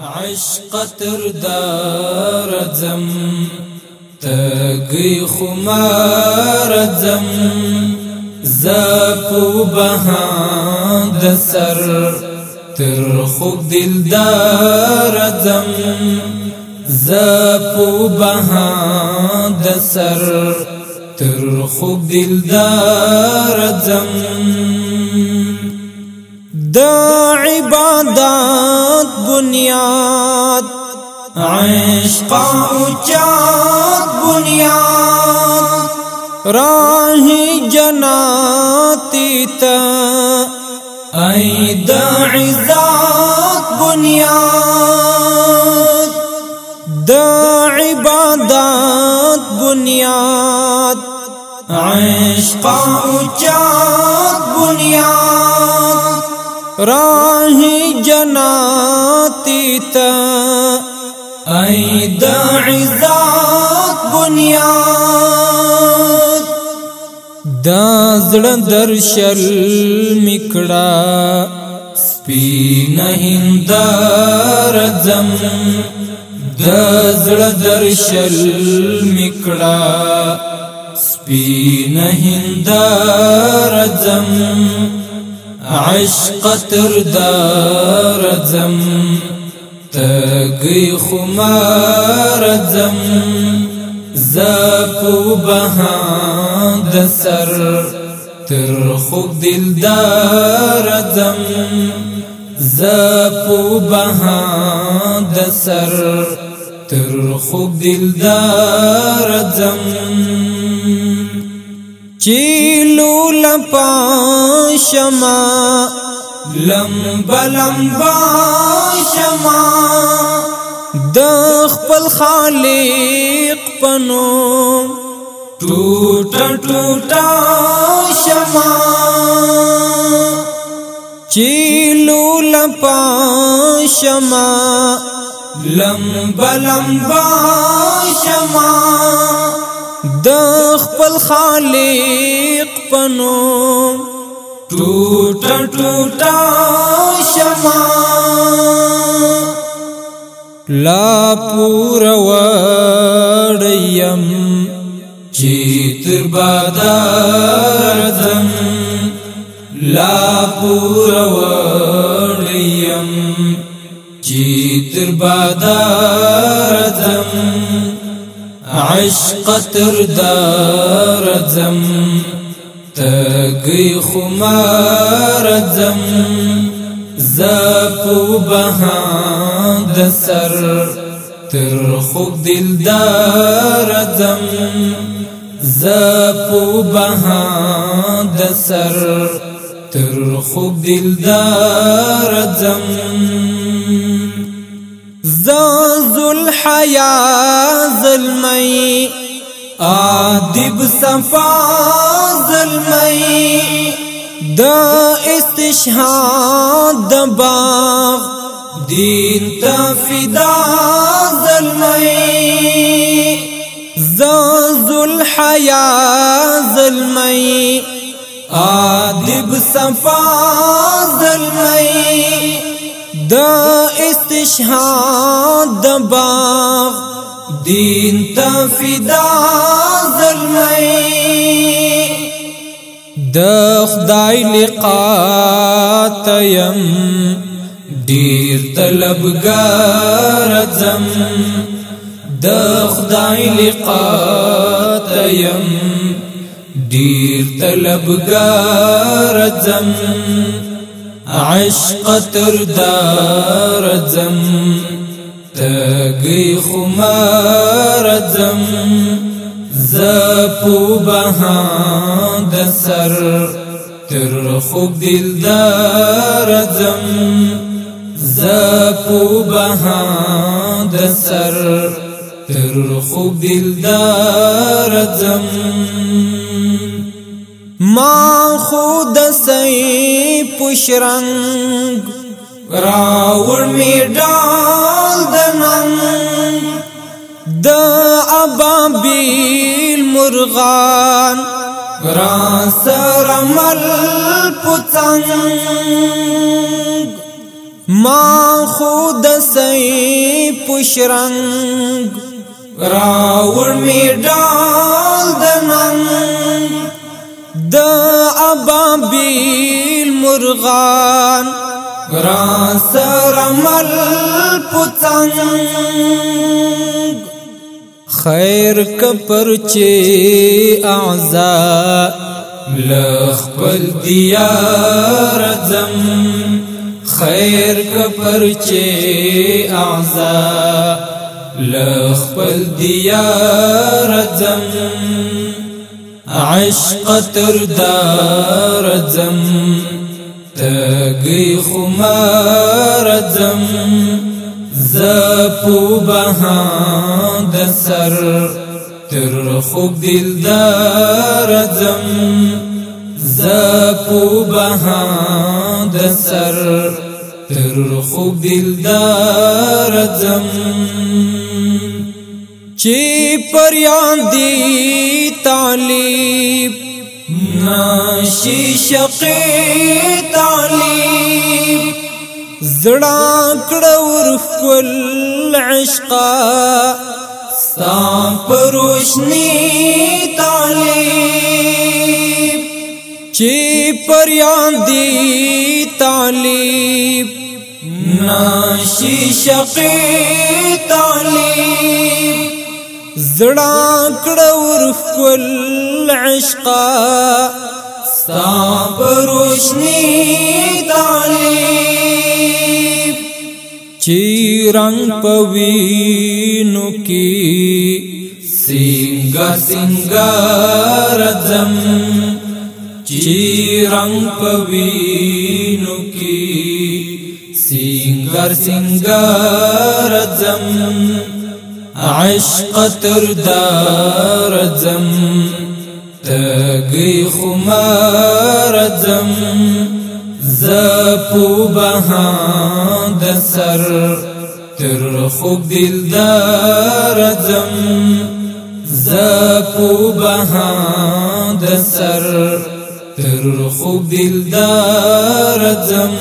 عشقتر دارزم تگی خمارزم زپو بہان سر، تر خوب دل دارزم زپو بہان سر، تر خوب دل دارزم دا عبادات بنیاد، عشق اچات بنیاد، راہ جناتی تا ای دا عزات بنیاد، دا عبادات بنیاد، عشق اچات بنیاد۔ راہ جناتی تا۔ ای دا عزات بنیاد۔ دا زړه در شل میکړه سپین هندار زم۔ دا زړه در شل میکړه سپین هندار زم۔ عشق تر دار زم تگی خمار زم زپو بہان دسر تر خوب دلدار زم زپو بہان دسر تر خوب دلدار زم چیلو لپا شما لمبا لمبا شما د خپل خالق پنو، ٹوٹا ٹوٹا شما چیلو لپا شما لمبا لمبا شما د خپل خالق پنو ٹوٹا ٹوٹا شما لا پور وړیم چیتر بادار دم لا پور وړیم چیتر بادار دم عشق تر دار دم تگی خمار دم زپو بہان دسر تر خوب دلدار دم زپو بہان دسر تر خوب دلدار دم زازو الحیا ظلمی آدب صفا ظلمی دا استشهاد دا باغ دین تفدا ظلمی زازو الحیا ظلمی آدب صفا دا استشهاد دا باغ دین تفدا ظلمی د خدای لقا تیم ډیر طلبګار زم۔ د خدای لقا تیم ډیر طلبګار زم۔ عشق تر دار زم تگی خمار زم زپو بہان دسر تر خوب دلدار زم زپو بہان دسر تر خوب دلدار زم ما خود سی پشرنگ راوړ می ډال دننګ د ابابیل مرغان را سر مل پتنګ ما خود سی پشرنگ راوړ می ډال دننګ د ابابیل مرغان را سر مل خیر کپر چی اعزا لخ پل دیار زم خیر کپر چی اعزا لخ پل دیار زم عشق تر دار زم تگی خمار زم زپو بها د سر، تر خوب دلدار زم زپو بها د سر، تر خوب دلدار زم چی پریان دی تعلیب ناشی شقی تعلیم، زڑا کڑور فل عشقا ستا پروشنی تعلیم، چی پریان دی تعلیب ناشی شقی تعلیم۔ زڑا کڑور فل عشقا ستا پروشنی تعلیم چی رنگ پوینو کی، سنگا سنگار زم چی رنگ پوینو کی سنگر سنگار زم عشق تر دار زم تگی خمار زم زپو بها د سر، تر خوب دلدار زم زپو بها سر، تر خوب دلدار زم